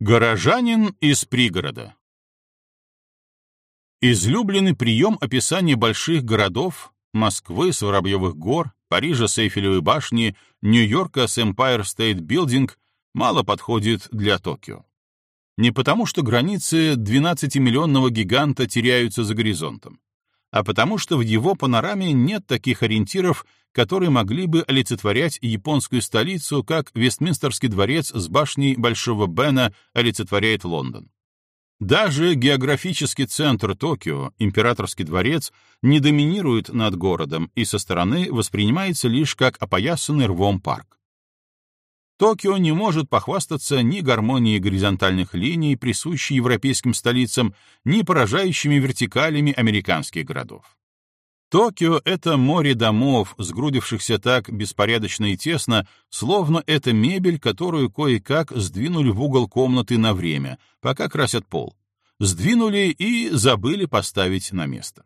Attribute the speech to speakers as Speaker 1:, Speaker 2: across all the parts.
Speaker 1: Горожанин из пригорода Излюбленный прием описания больших городов Москвы с Воробьевых гор, Парижа с Эйфелевой башни, Нью-Йорка с Empire State Building мало подходит для Токио. Не потому, что границы 12-миллионного гиганта теряются за горизонтом, а потому что в его панораме нет таких ориентиров, которые могли бы олицетворять японскую столицу, как Вестминстерский дворец с башней Большого Бена олицетворяет Лондон. Даже географический центр Токио, императорский дворец, не доминирует над городом и со стороны воспринимается лишь как опоясанный рвом парк. Токио не может похвастаться ни гармонией горизонтальных линий, присущей европейским столицам, ни поражающими вертикалями американских городов. Токио — это море домов, сгрудившихся так беспорядочно и тесно, словно это мебель, которую кое-как сдвинули в угол комнаты на время, пока красят пол. Сдвинули и забыли поставить на место.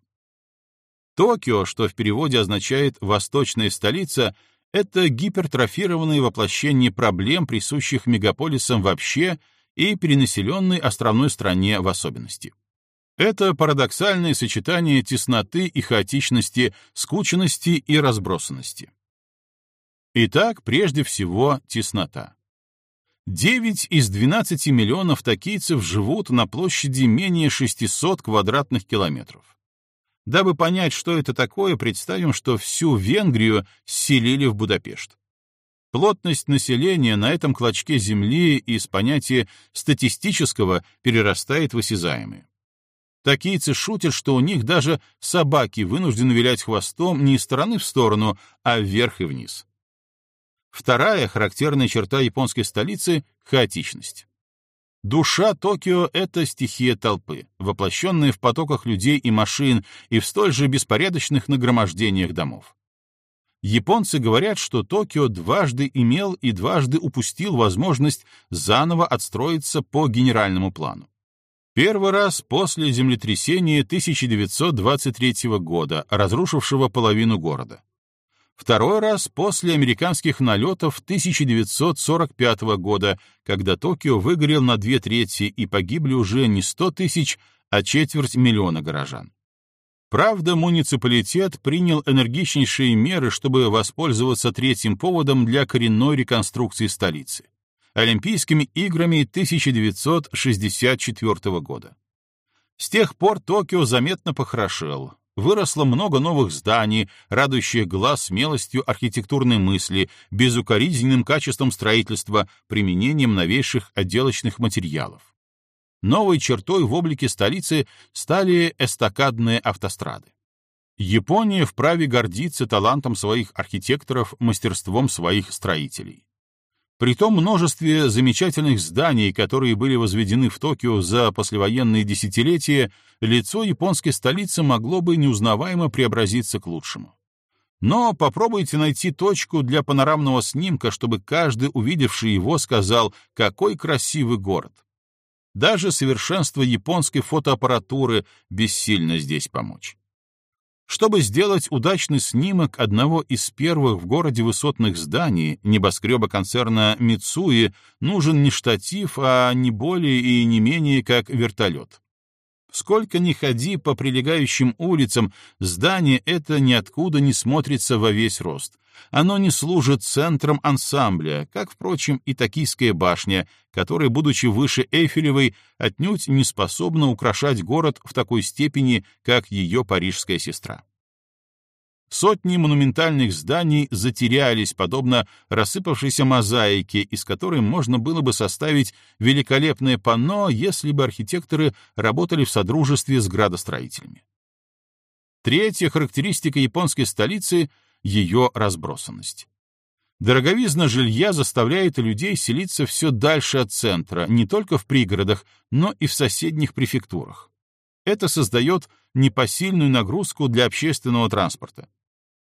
Speaker 1: Токио, что в переводе означает «восточная столица», это гипертрофированное воплощение проблем, присущих мегаполисам вообще и перенаселенной островной стране в особенности. Это парадоксальное сочетание тесноты и хаотичности, скученности и разбросанности. Итак, прежде всего, теснота. 9 из 12 миллионов токийцев живут на площади менее 600 квадратных километров. Дабы понять, что это такое, представим, что всю Венгрию селили в Будапешт. Плотность населения на этом клочке земли из понятия статистического перерастает в осязаемое. Такийцы шутят, что у них даже собаки вынуждены вилять хвостом не из стороны в сторону, а вверх и вниз. Вторая характерная черта японской столицы — хаотичность. Душа Токио — это стихия толпы, воплощенная в потоках людей и машин и в столь же беспорядочных нагромождениях домов. Японцы говорят, что Токио дважды имел и дважды упустил возможность заново отстроиться по генеральному плану. Первый раз после землетрясения 1923 года, разрушившего половину города. Второй раз после американских налетов 1945 года, когда Токио выгорел на две трети и погибли уже не 100 тысяч, а четверть миллиона горожан. Правда, муниципалитет принял энергичнейшие меры, чтобы воспользоваться третьим поводом для коренной реконструкции столицы. Олимпийскими играми 1964 года. С тех пор Токио заметно похорошел. Выросло много новых зданий, радующих глаз смелостью архитектурной мысли, безукоризненным качеством строительства, применением новейших отделочных материалов. Новой чертой в облике столицы стали эстакадные автострады. Япония вправе гордиться талантом своих архитекторов, мастерством своих строителей. При том множестве замечательных зданий, которые были возведены в Токио за послевоенные десятилетия, лицо японской столицы могло бы неузнаваемо преобразиться к лучшему. Но попробуйте найти точку для панорамного снимка, чтобы каждый, увидевший его, сказал, какой красивый город. Даже совершенство японской фотоаппаратуры бессильно здесь помочь. Чтобы сделать удачный снимок одного из первых в городе высотных зданий, небоскреба концерна Мицуи, нужен не штатив, а не более и не менее как вертолет. Сколько ни ходи по прилегающим улицам, здание это ниоткуда не смотрится во весь рост. Оно не служит центром ансамбля, как, впрочем, и Токийская башня, которая, будучи выше Эйфелевой, отнюдь не способна украшать город в такой степени, как ее парижская сестра. Сотни монументальных зданий затерялись, подобно рассыпавшейся мозаике, из которой можно было бы составить великолепное панно, если бы архитекторы работали в содружестве с градостроителями. Третья характеристика японской столицы ее разбросанность. Дороговизна жилья заставляет людей селиться все дальше от центра, не только в пригородах, но и в соседних префектурах. Это создает непосильную нагрузку для общественного транспорта.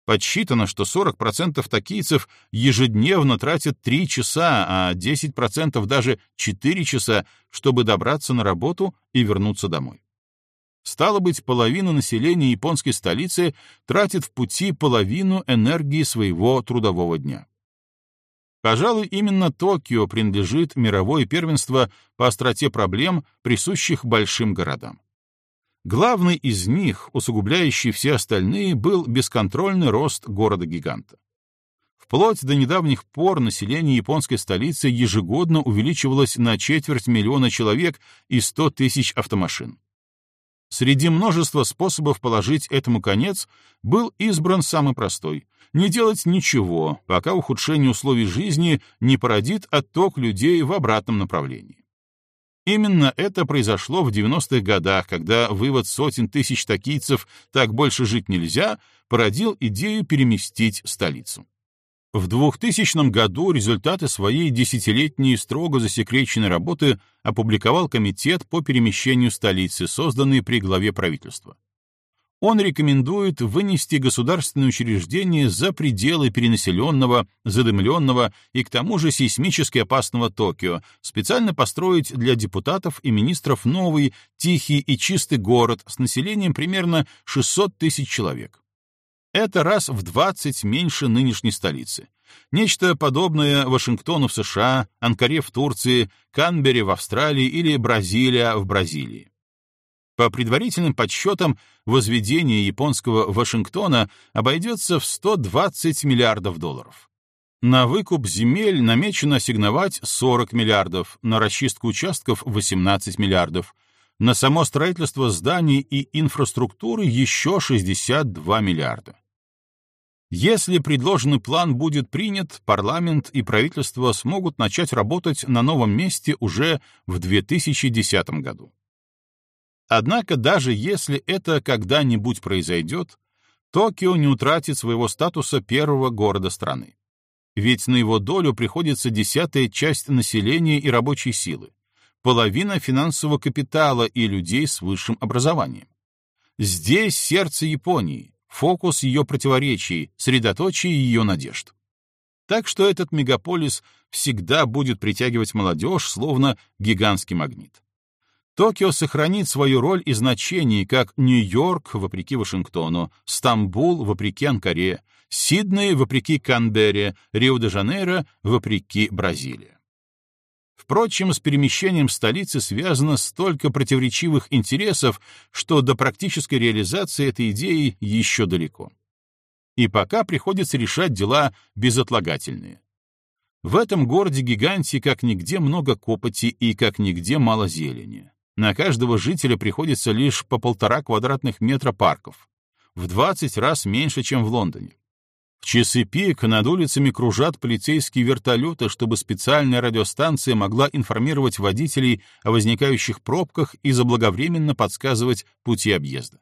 Speaker 1: Подсчитано, что 40% токийцев ежедневно тратят 3 часа, а 10% даже 4 часа, чтобы добраться на работу и вернуться домой. Стало быть, половина населения японской столицы тратит в пути половину энергии своего трудового дня. Пожалуй, именно Токио принадлежит мировое первенство по остроте проблем, присущих большим городам. Главный из них, усугубляющий все остальные, был бесконтрольный рост города-гиганта. Вплоть до недавних пор население японской столицы ежегодно увеличивалось на четверть миллиона человек и 100 тысяч автомашин. Среди множества способов положить этому конец был избран самый простой — не делать ничего, пока ухудшение условий жизни не породит отток людей в обратном направлении. Именно это произошло в 90-х годах, когда вывод сотен тысяч токийцев «так больше жить нельзя» породил идею переместить столицу. В 2000 году результаты своей десятилетней строго засекреченной работы опубликовал Комитет по перемещению столицы, созданный при главе правительства. Он рекомендует вынести государственные учреждения за пределы перенаселенного, задымленного и к тому же сейсмически опасного Токио, специально построить для депутатов и министров новый, тихий и чистый город с населением примерно 600 тысяч человек. Это раз в 20 меньше нынешней столицы. Нечто подобное Вашингтону в США, Анкаре в Турции, Канберре в Австралии или Бразилия в Бразилии. По предварительным подсчетам, возведение японского Вашингтона обойдется в 120 миллиардов долларов. На выкуп земель намечено ассигновать 40 миллиардов, на расчистку участков 18 миллиардов, на само строительство зданий и инфраструктуры еще 62 миллиарда. Если предложенный план будет принят, парламент и правительство смогут начать работать на новом месте уже в 2010 году. Однако даже если это когда-нибудь произойдет, Токио не утратит своего статуса первого города страны. Ведь на его долю приходится десятая часть населения и рабочей силы, половина финансового капитала и людей с высшим образованием. Здесь сердце Японии, фокус ее противоречий, средоточие ее надежд. Так что этот мегаполис всегда будет притягивать молодежь, словно гигантский магнит. Токио сохранит свою роль и значение, как Нью-Йорк, вопреки Вашингтону, Стамбул, вопреки Анкаре, Сидней, вопреки Канберре, Рио-де-Жанейро, вопреки Бразилии. Впрочем, с перемещением столицы связано столько противоречивых интересов, что до практической реализации этой идеи еще далеко. И пока приходится решать дела безотлагательные. В этом городе-гиганте как нигде много копоти и как нигде мало зелени. На каждого жителя приходится лишь по полтора квадратных метра парков. В 20 раз меньше, чем в Лондоне. В часы пик над улицами кружат полицейские вертолеты, чтобы специальная радиостанция могла информировать водителей о возникающих пробках и заблаговременно подсказывать пути объезда.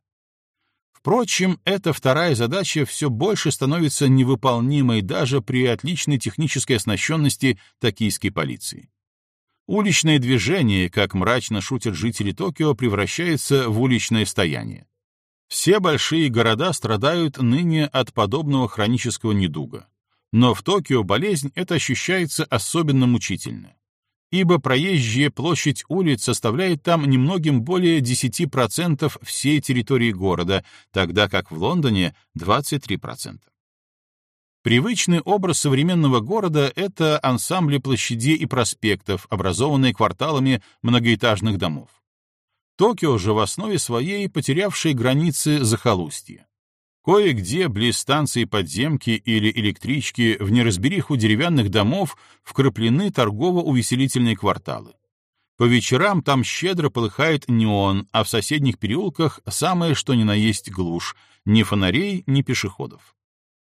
Speaker 1: Впрочем, эта вторая задача все больше становится невыполнимой даже при отличной технической оснащенности токийской полиции. Уличное движение, как мрачно шутят жители Токио, превращается в уличное стояние. Все большие города страдают ныне от подобного хронического недуга. Но в Токио болезнь это ощущается особенно мучительно. Ибо проезжая площадь улиц составляет там немногим более 10% всей территории города, тогда как в Лондоне 23%. Привычный образ современного города — это ансамбли площадей и проспектов, образованные кварталами многоэтажных домов. Токио же в основе своей потерявшие границы захолустья. Кое-где близ станции подземки или электрички в неразбериху деревянных домов вкраплены торгово-увеселительные кварталы. По вечерам там щедро полыхает неон, а в соседних переулках самое что ни на есть глушь, ни фонарей, ни пешеходов.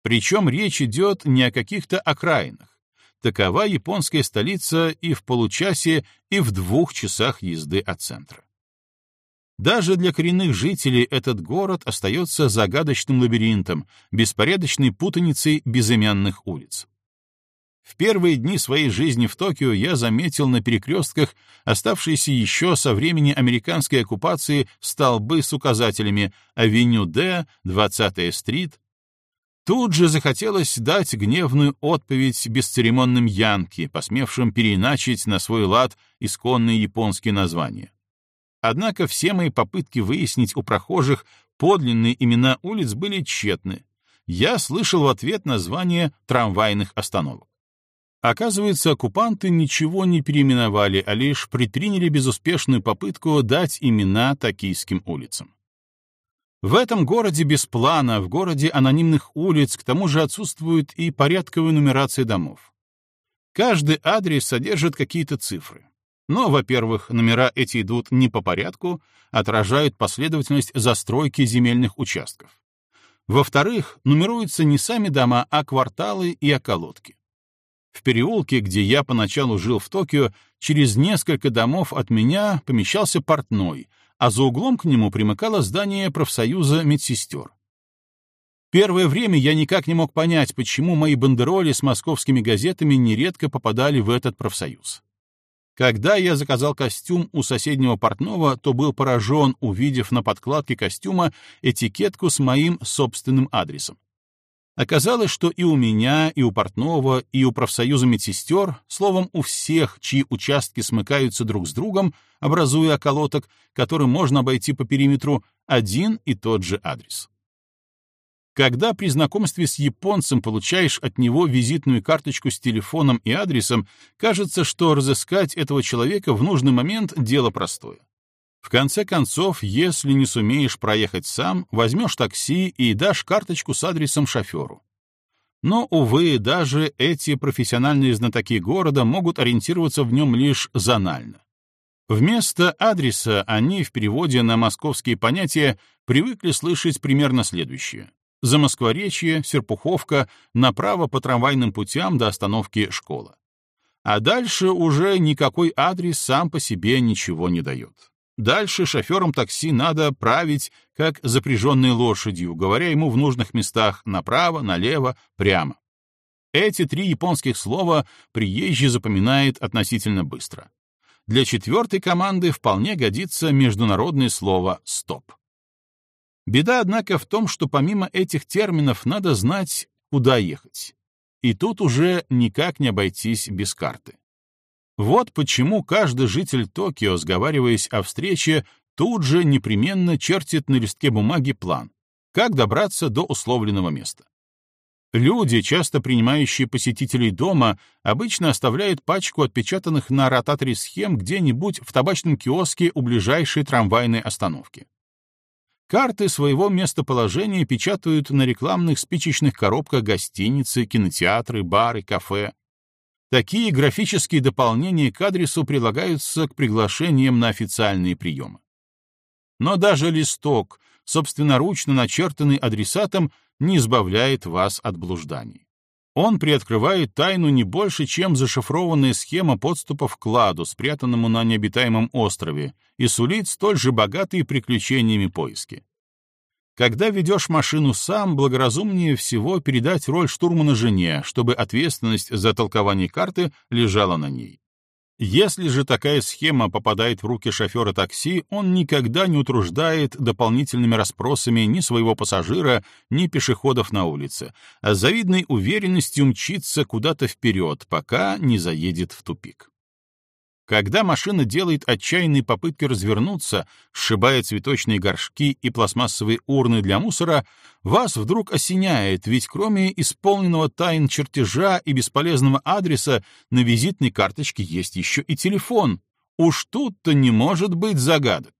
Speaker 1: Причем речь идет не о каких-то окраинах. Такова японская столица и в получасе, и в двух часах езды от центра. Даже для коренных жителей этот город остается загадочным лабиринтом, беспорядочной путаницей безымянных улиц. В первые дни своей жизни в Токио я заметил на перекрестках оставшиеся еще со времени американской оккупации столбы с указателями «Авеню Д», «20-я стрит». Тут же захотелось дать гневную отповедь бесцеремонным янки, посмевшим переиначить на свой лад исконные японские названия. Однако все мои попытки выяснить у прохожих подлинные имена улиц были тщетны. Я слышал в ответ название трамвайных остановок. Оказывается, оккупанты ничего не переименовали, а лишь предприняли безуспешную попытку дать имена токийским улицам. В этом городе без плана, в городе анонимных улиц, к тому же отсутствует и порядковая нумерация домов. Каждый адрес содержит какие-то цифры. Но, во-первых, номера эти идут не по порядку, отражают последовательность застройки земельных участков. Во-вторых, нумеруются не сами дома, а кварталы и околотки. В переулке, где я поначалу жил в Токио, через несколько домов от меня помещался портной, а за углом к нему примыкало здание профсоюза медсестер. Первое время я никак не мог понять, почему мои бандероли с московскими газетами нередко попадали в этот профсоюз. Когда я заказал костюм у соседнего портного, то был поражен, увидев на подкладке костюма этикетку с моим собственным адресом. Оказалось, что и у меня, и у портного, и у профсоюза медсестер, словом, у всех, чьи участки смыкаются друг с другом, образуя околоток, который можно обойти по периметру, один и тот же адрес. Когда при знакомстве с японцем получаешь от него визитную карточку с телефоном и адресом, кажется, что разыскать этого человека в нужный момент — дело простое. В конце концов, если не сумеешь проехать сам, возьмешь такси и дашь карточку с адресом шоферу. Но, увы, даже эти профессиональные знатоки города могут ориентироваться в нем лишь зонально. Вместо адреса они в переводе на московские понятия привыкли слышать примерно следующее. Замоскворечье, Серпуховка, направо по трамвайным путям до остановки школа. А дальше уже никакой адрес сам по себе ничего не дает. Дальше шоферам такси надо править, как запряженной лошадью, говоря ему в нужных местах направо, налево, прямо. Эти три японских слова приезжий запоминает относительно быстро. Для четвертой команды вполне годится международное слово «стоп». Беда, однако, в том, что помимо этих терминов надо знать, куда ехать. И тут уже никак не обойтись без карты. Вот почему каждый житель Токио, сговариваясь о встрече, тут же непременно чертит на листке бумаги план, как добраться до условленного места. Люди, часто принимающие посетителей дома, обычно оставляют пачку отпечатанных на ротаторе схем где-нибудь в табачном киоске у ближайшей трамвайной остановки. Карты своего местоположения печатают на рекламных спичечных коробках гостиницы, кинотеатры, бары, кафе. Такие графические дополнения к адресу прилагаются к приглашениям на официальные приемы. Но даже листок, собственноручно начертанный адресатом, не избавляет вас от блужданий. Он приоткрывает тайну не больше, чем зашифрованная схема подступа к кладу, спрятанному на необитаемом острове, и сулит столь же богатые приключениями поиски. Когда ведешь машину сам, благоразумнее всего передать роль штурмана жене, чтобы ответственность за толкование карты лежала на ней. Если же такая схема попадает в руки шофера такси, он никогда не утруждает дополнительными расспросами ни своего пассажира, ни пешеходов на улице, а с завидной уверенностью мчится куда-то вперед, пока не заедет в тупик. Когда машина делает отчаянные попытки развернуться, сшибая цветочные горшки и пластмассовые урны для мусора, вас вдруг осеняет, ведь кроме исполненного тайн чертежа и бесполезного адреса на визитной карточке есть еще и телефон. Уж тут-то не может быть загадок.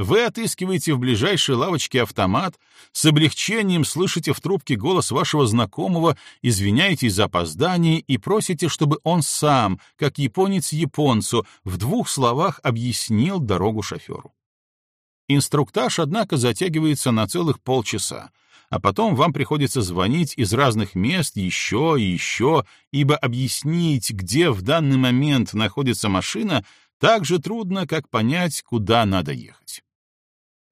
Speaker 1: Вы отыскиваете в ближайшей лавочке автомат, с облегчением слышите в трубке голос вашего знакомого, извиняетесь за опоздание и просите, чтобы он сам, как японец японцу, в двух словах объяснил дорогу шоферу. Инструктаж, однако, затягивается на целых полчаса, а потом вам приходится звонить из разных мест еще и еще, ибо объяснить, где в данный момент находится машина, так же трудно, как понять, куда надо ехать.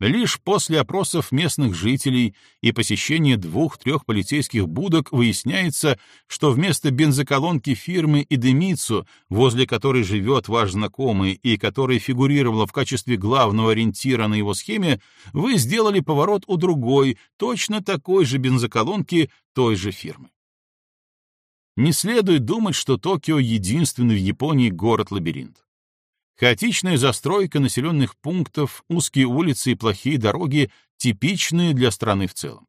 Speaker 1: Лишь после опросов местных жителей и посещения двух-трех полицейских будок выясняется, что вместо бензоколонки фирмы Идемицу, возле которой живет ваш знакомый и которая фигурировала в качестве главного ориентира на его схеме, вы сделали поворот у другой, точно такой же бензоколонки той же фирмы. Не следует думать, что Токио — единственный в Японии город-лабиринт. Хаотичная застройка населенных пунктов, узкие улицы и плохие дороги типичные для страны в целом.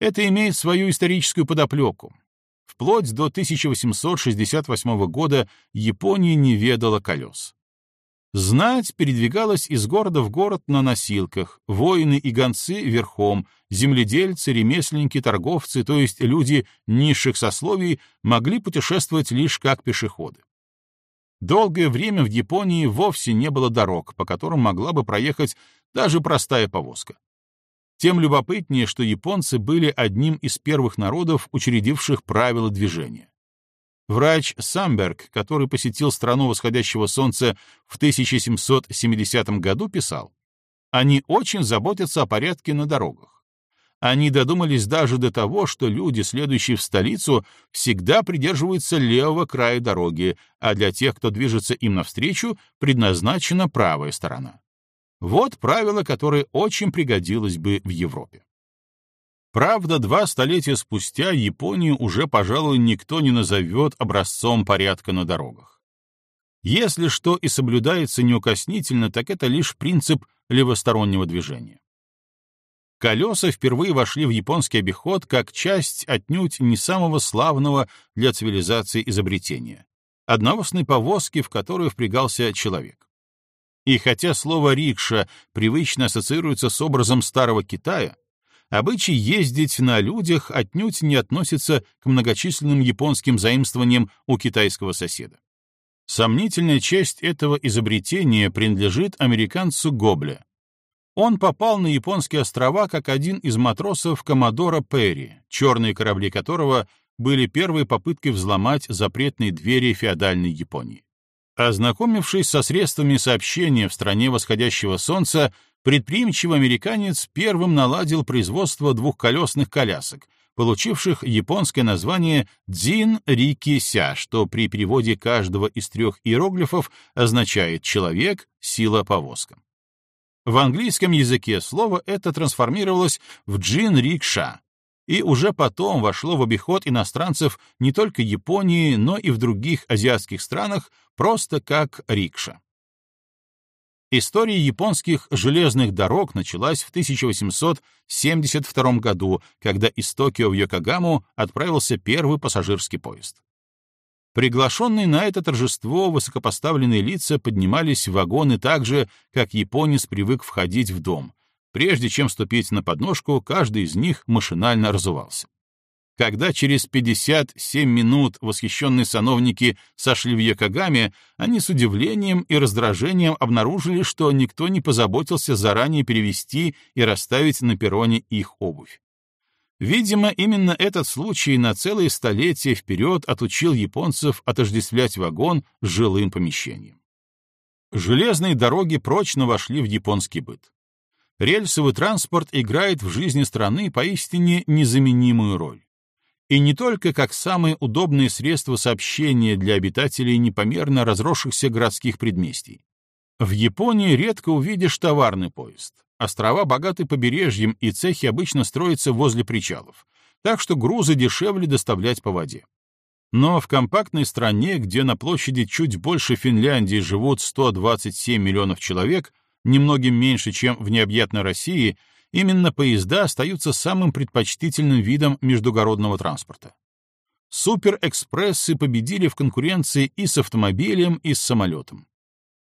Speaker 1: Это имеет свою историческую подоплеку. Вплоть до 1868 года Япония не ведала колес. Знать передвигалась из города в город на носилках, воины и гонцы верхом, земледельцы, ремесленники, торговцы, то есть люди низших сословий, могли путешествовать лишь как пешеходы. Долгое время в Японии вовсе не было дорог, по которым могла бы проехать даже простая повозка. Тем любопытнее, что японцы были одним из первых народов, учредивших правила движения. Врач Самберг, который посетил страну восходящего солнца в 1770 году, писал, «Они очень заботятся о порядке на дорогах. Они додумались даже до того, что люди, следующие в столицу, всегда придерживаются левого края дороги, а для тех, кто движется им навстречу, предназначена правая сторона. Вот правило, которое очень пригодилось бы в Европе. Правда, два столетия спустя Японию уже, пожалуй, никто не назовет образцом порядка на дорогах. Если что и соблюдается неукоснительно, так это лишь принцип левостороннего движения. Колеса впервые вошли в японский обиход как часть отнюдь не самого славного для цивилизации изобретения — одновосной повозки, в которую впрягался человек. И хотя слово «рикша» привычно ассоциируется с образом Старого Китая, обычай ездить на людях отнюдь не относится к многочисленным японским заимствованиям у китайского соседа. Сомнительная часть этого изобретения принадлежит американцу Гобле. Он попал на японские острова как один из матросов Коммодора Перри, черные корабли которого были первой попыткой взломать запретные двери феодальной Японии. Ознакомившись со средствами сообщения в стране восходящего солнца, предприимчивый американец первым наладил производство двухколесных колясок, получивших японское название «дзин рики ся», что при переводе каждого из трех иероглифов означает «человек, сила, повозка». В английском языке слово это трансформировалось в «джин-рикша», и уже потом вошло в обиход иностранцев не только Японии, но и в других азиатских странах просто как рикша. История японских железных дорог началась в 1872 году, когда из Токио в Йокогаму отправился первый пассажирский поезд. Приглашенные на это торжество высокопоставленные лица поднимались в вагоны так же, как японец привык входить в дом. Прежде чем ступить на подножку, каждый из них машинально разувался. Когда через 57 минут восхищенные сановники сошли в Якогаме, они с удивлением и раздражением обнаружили, что никто не позаботился заранее перевести и расставить на перроне их обувь. Видимо, именно этот случай на целые столетия вперед отучил японцев отождествлять вагон с жилым помещением. Железные дороги прочно вошли в японский быт. Рельсовый транспорт играет в жизни страны поистине незаменимую роль и не только как самые удобные средства сообщения для обитателей непомерно разросшихся городских предместий. В Японии редко увидишь товарный поезд. Острова богаты побережьем, и цехи обычно строятся возле причалов, так что грузы дешевле доставлять по воде. Но в компактной стране, где на площади чуть больше Финляндии живут 127 миллионов человек, немногим меньше, чем в необъятной России, именно поезда остаются самым предпочтительным видом междугородного транспорта. Суперэкспрессы победили в конкуренции и с автомобилем, и с самолетом.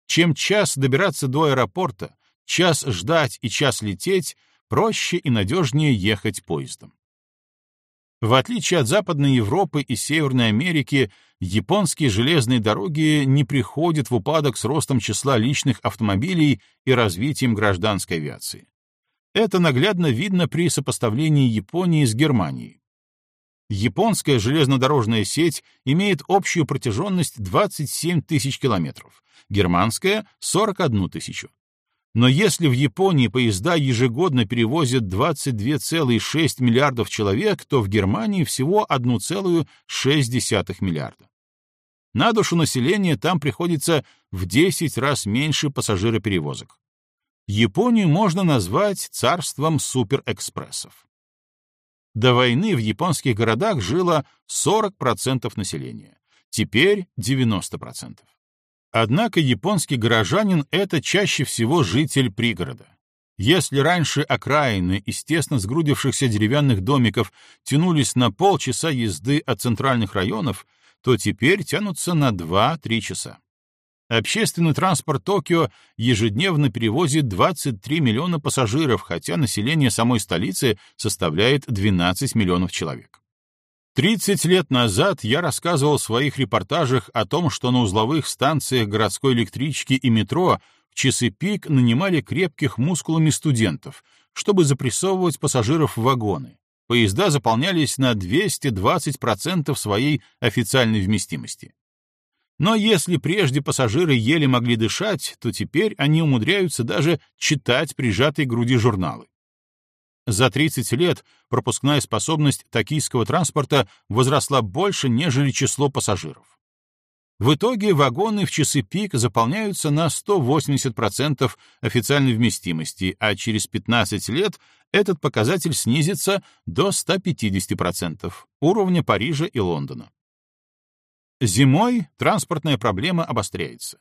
Speaker 1: Чем час добираться до аэропорта, час ждать и час лететь, проще и надежнее ехать поездом. В отличие от Западной Европы и Северной Америки, японские железные дороги не приходят в упадок с ростом числа личных автомобилей и развитием гражданской авиации. Это наглядно видно при сопоставлении Японии с Германией. Японская железнодорожная сеть имеет общую протяженность 27 тысяч километров, германская — 41 тысячу. Но если в Японии поезда ежегодно перевозят 22,6 миллиардов человек, то в Германии всего 1,6 миллиарда. На душу населения там приходится в 10 раз меньше пассажироперевозок. Японию можно назвать царством суперэкспрессов. До войны в японских городах жило 40% населения, теперь 90%. Однако японский горожанин — это чаще всего житель пригорода. Если раньше окраины из тесно сгрудившихся деревянных домиков тянулись на полчаса езды от центральных районов, то теперь тянутся на 2-3 часа. Общественный транспорт Токио ежедневно перевозит 23 миллиона пассажиров, хотя население самой столицы составляет 12 миллионов человек. 30 лет назад я рассказывал в своих репортажах о том, что на узловых станциях городской электрички и метро в часы пик нанимали крепких мускулами студентов, чтобы запрессовывать пассажиров в вагоны. Поезда заполнялись на 220% своей официальной вместимости. Но если прежде пассажиры еле могли дышать, то теперь они умудряются даже читать прижатые к груди журналы. За 30 лет пропускная способность токийского транспорта возросла больше, нежели число пассажиров. В итоге вагоны в часы пик заполняются на 180% официальной вместимости, а через 15 лет этот показатель снизится до 150% уровня Парижа и Лондона. Зимой транспортная проблема обостряется.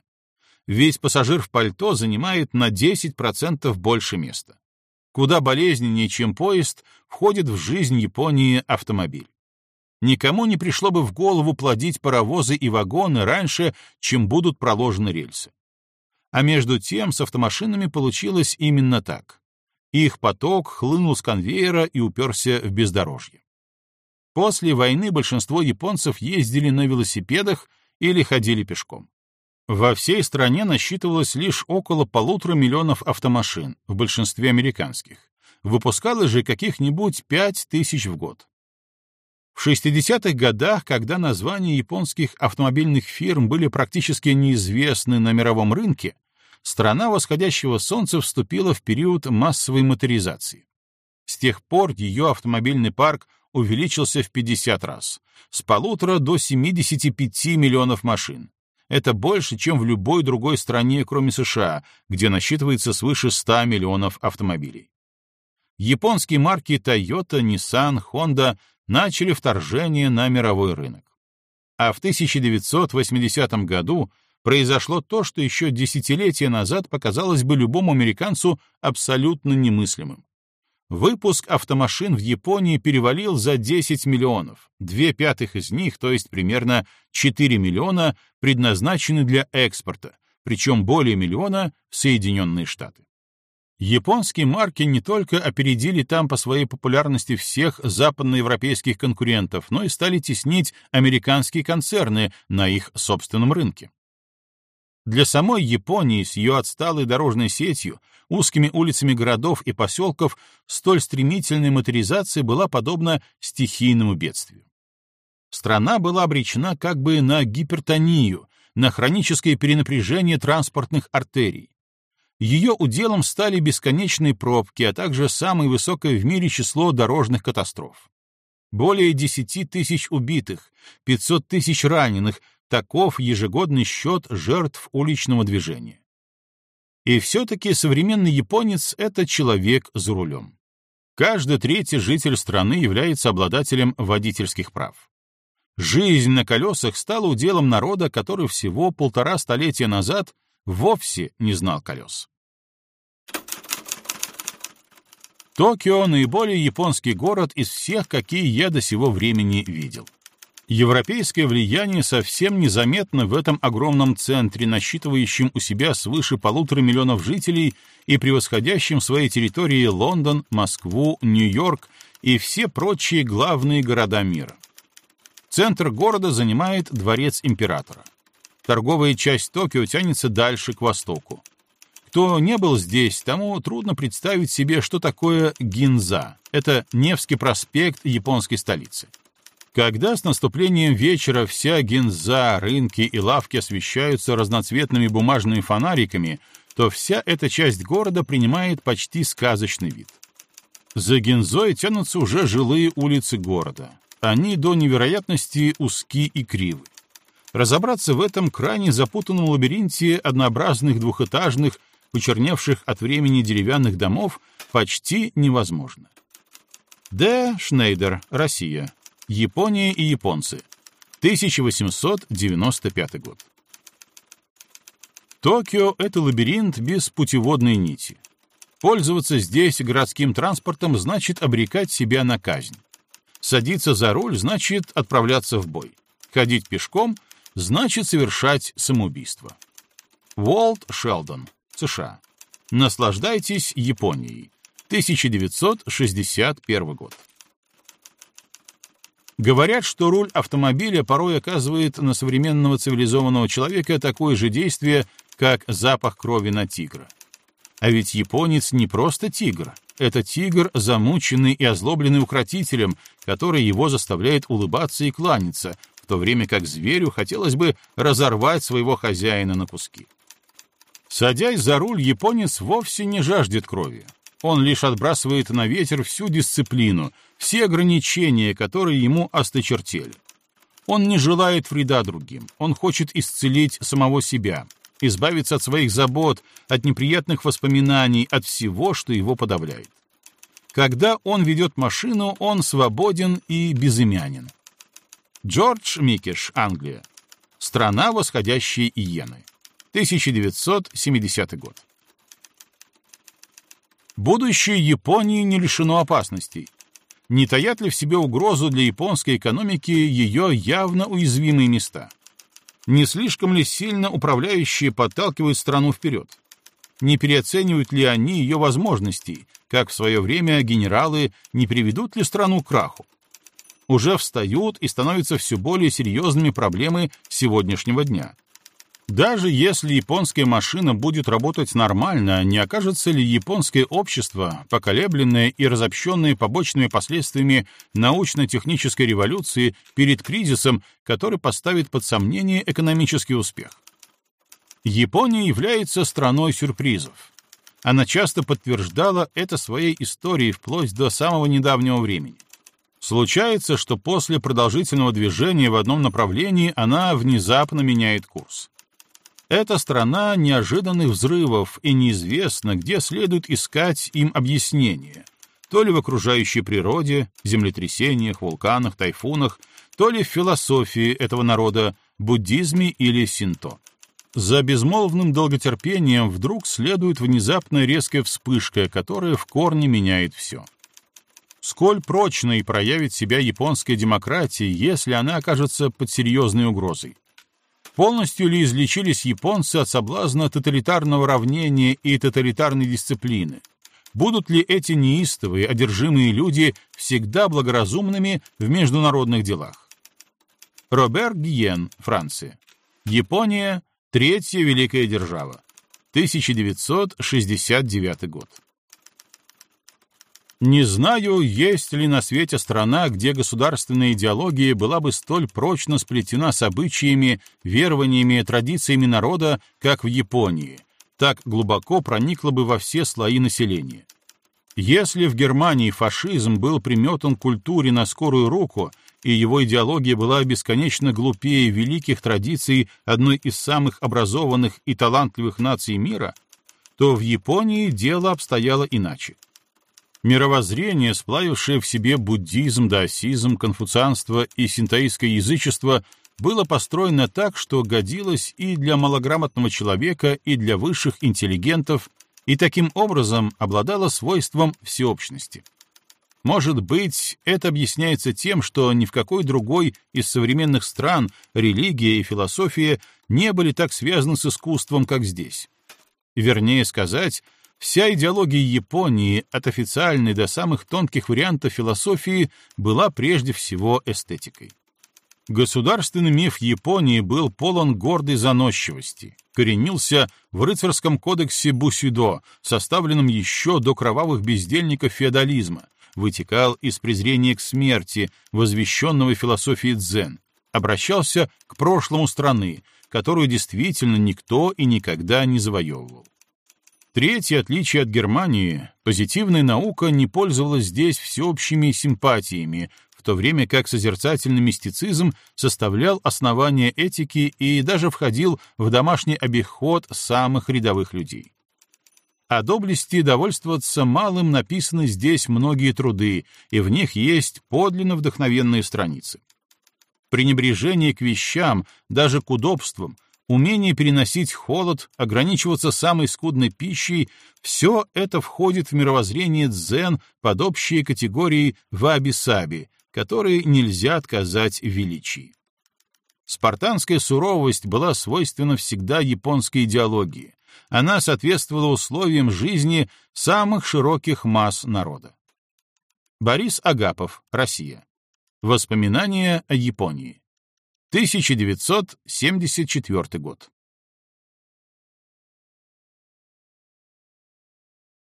Speaker 1: Ведь пассажир в пальто занимает на 10% больше места. Куда болезненнее, чем поезд, входит в жизнь Японии автомобиль. Никому не пришло бы в голову плодить паровозы и вагоны раньше, чем будут проложены рельсы. А между тем с автомашинами получилось именно так. Их поток хлынул с конвейера и уперся в бездорожье. После войны большинство японцев ездили на велосипедах или ходили пешком. Во всей стране насчитывалось лишь около полутора миллионов автомашин, в большинстве американских. Выпускалось же каких-нибудь пять тысяч в год. В 60-х годах, когда названия японских автомобильных фирм были практически неизвестны на мировом рынке, страна восходящего солнца вступила в период массовой моторизации. С тех пор ее автомобильный парк увеличился в 50 раз, с полутора до 75 миллионов машин. Это больше, чем в любой другой стране, кроме США, где насчитывается свыше 100 миллионов автомобилей. Японские марки Toyota, Nissan, Honda начали вторжение на мировой рынок. А в 1980 году произошло то, что еще десятилетия назад показалось бы любому американцу абсолютно немыслимым. Выпуск автомашин в Японии перевалил за 10 миллионов. Две пятых из них, то есть примерно 4 миллиона, предназначены для экспорта, причем более миллиона в Соединенные Штаты. Японские марки не только опередили там по своей популярности всех западноевропейских конкурентов, но и стали теснить американские концерны на их собственном рынке. Для самой Японии с ее отсталой дорожной сетью, узкими улицами городов и поселков столь стремительная моторизация была подобна стихийному бедствию. Страна была обречена как бы на гипертонию, на хроническое перенапряжение транспортных артерий. Ее уделом стали бесконечные пробки, а также самое высокое в мире число дорожных катастроф. Более 10 тысяч убитых, 500 тысяч раненых, Таков ежегодный счет жертв уличного движения. И все-таки современный японец — это человек за рулем. Каждый третий житель страны является обладателем водительских прав. Жизнь на колесах стала уделом народа, который всего полтора столетия назад вовсе не знал колес. Токио — наиболее японский город из всех, какие я до сего времени видел. Европейское влияние совсем незаметно в этом огромном центре, насчитывающем у себя свыше полутора миллионов жителей и превосходящем в своей территории Лондон, Москву, Нью-Йорк и все прочие главные города мира. Центр города занимает дворец императора. Торговая часть Токио тянется дальше, к востоку. Кто не был здесь, тому трудно представить себе, что такое Гинза. Это Невский проспект японской столицы. Когда с наступлением вечера вся гинза, рынки и лавки освещаются разноцветными бумажными фонариками, то вся эта часть города принимает почти сказочный вид. За гинзой тянутся уже жилые улицы города. Они до невероятности узки и кривы. Разобраться в этом крайне запутанном лабиринте однообразных двухэтажных, почерневших от времени деревянных домов почти невозможно. Д. Шнейдер, Россия. Япония и японцы. 1895 год. Токио — это лабиринт без путеводной нити. Пользоваться здесь городским транспортом значит обрекать себя на казнь. Садиться за руль значит отправляться в бой. Ходить пешком значит совершать самоубийство. Уолт Шелдон, США. Наслаждайтесь Японией. 1961 год. Говорят, что руль автомобиля порой оказывает на современного цивилизованного человека такое же действие, как запах крови на тигра. А ведь японец не просто тигр. Это тигр, замученный и озлобленный укротителем, который его заставляет улыбаться и кланяться, в то время как зверю хотелось бы разорвать своего хозяина на куски. Садясь за руль, японец вовсе не жаждет крови. Он лишь отбрасывает на ветер всю дисциплину, все ограничения, которые ему осточертели. Он не желает вреда другим, он хочет исцелить самого себя, избавиться от своих забот, от неприятных воспоминаний, от всего, что его подавляет. Когда он ведет машину, он свободен и безымянен. Джордж Микеш, Англия. Страна восходящей иены. 1970 год. Будущее Японии не лишено опасностей. Не таят ли в себе угрозу для японской экономики ее явно уязвимые места? Не слишком ли сильно управляющие подталкивают страну вперед? Не переоценивают ли они ее возможностей, как в свое время генералы не приведут ли страну к краху? Уже встают и становятся все более серьезными проблемы сегодняшнего дня. Даже если японская машина будет работать нормально, не окажется ли японское общество, поколебленное и разобщенное побочными последствиями научно-технической революции, перед кризисом, который поставит под сомнение экономический успех? Япония является страной сюрпризов. Она часто подтверждала это своей историей вплоть до самого недавнего времени. Случается, что после продолжительного движения в одном направлении она внезапно меняет курс. Это страна неожиданных взрывов, и неизвестно, где следует искать им объяснение. То ли в окружающей природе, землетрясениях, вулканах, тайфунах, то ли в философии этого народа, буддизме или синто. За безмолвным долготерпением вдруг следует внезапная резкая вспышка, которая в корне меняет все. Сколь прочно и проявит себя японская демократия, если она окажется под серьезной угрозой? Полностью ли излечились японцы от соблазна тоталитарного равнения и тоталитарной дисциплины? Будут ли эти неистовые, одержимые люди всегда благоразумными в международных делах? Робер Гиен, Франция. Япония — третья великая держава. 1969 год. Не знаю, есть ли на свете страна, где государственная идеология была бы столь прочно сплетена с обычаями, верованиями, традициями народа, как в Японии, так глубоко проникла бы во все слои населения. Если в Германии фашизм был приметан культуре на скорую руку, и его идеология была бесконечно глупее великих традиций одной из самых образованных и талантливых наций мира, то в Японии дело обстояло иначе. Мировоззрение, сплавившее в себе буддизм, даосизм, конфуцианство и синтоистское язычество, было построено так, что годилось и для малограмотного человека, и для высших интеллигентов, и таким образом обладало свойством всеобщности. Может быть, это объясняется тем, что ни в какой другой из современных стран религия и философия не были так связаны с искусством, как здесь. Вернее сказать, Вся идеология Японии, от официальной до самых тонких вариантов философии, была прежде всего эстетикой. Государственный миф Японии был полон гордой заносчивости, коренился в рыцарском кодексе Бусидо, составленном еще до кровавых бездельников феодализма, вытекал из презрения к смерти, возвещенного философией дзен, обращался к прошлому страны, которую действительно никто и никогда не завоевывал. Третье отличие от Германии — позитивная наука не пользовалась здесь всеобщими симпатиями, в то время как созерцательный мистицизм составлял основание этики и даже входил в домашний обиход самых рядовых людей. О доблести довольствоваться малым написаны здесь многие труды, и в них есть подлинно вдохновенные страницы. Пренебрежение к вещам, даже к удобствам, умение переносить холод, ограничиваться самой скудной пищей — все это входит в мировоззрение дзен под общие категории ваби-саби, которые нельзя отказать в величии. Спартанская суровость была свойственна всегда японской идеологии. Она соответствовала условиям жизни самых широких масс народа. Борис Агапов, Россия. Воспоминания о Японии. 1974 год.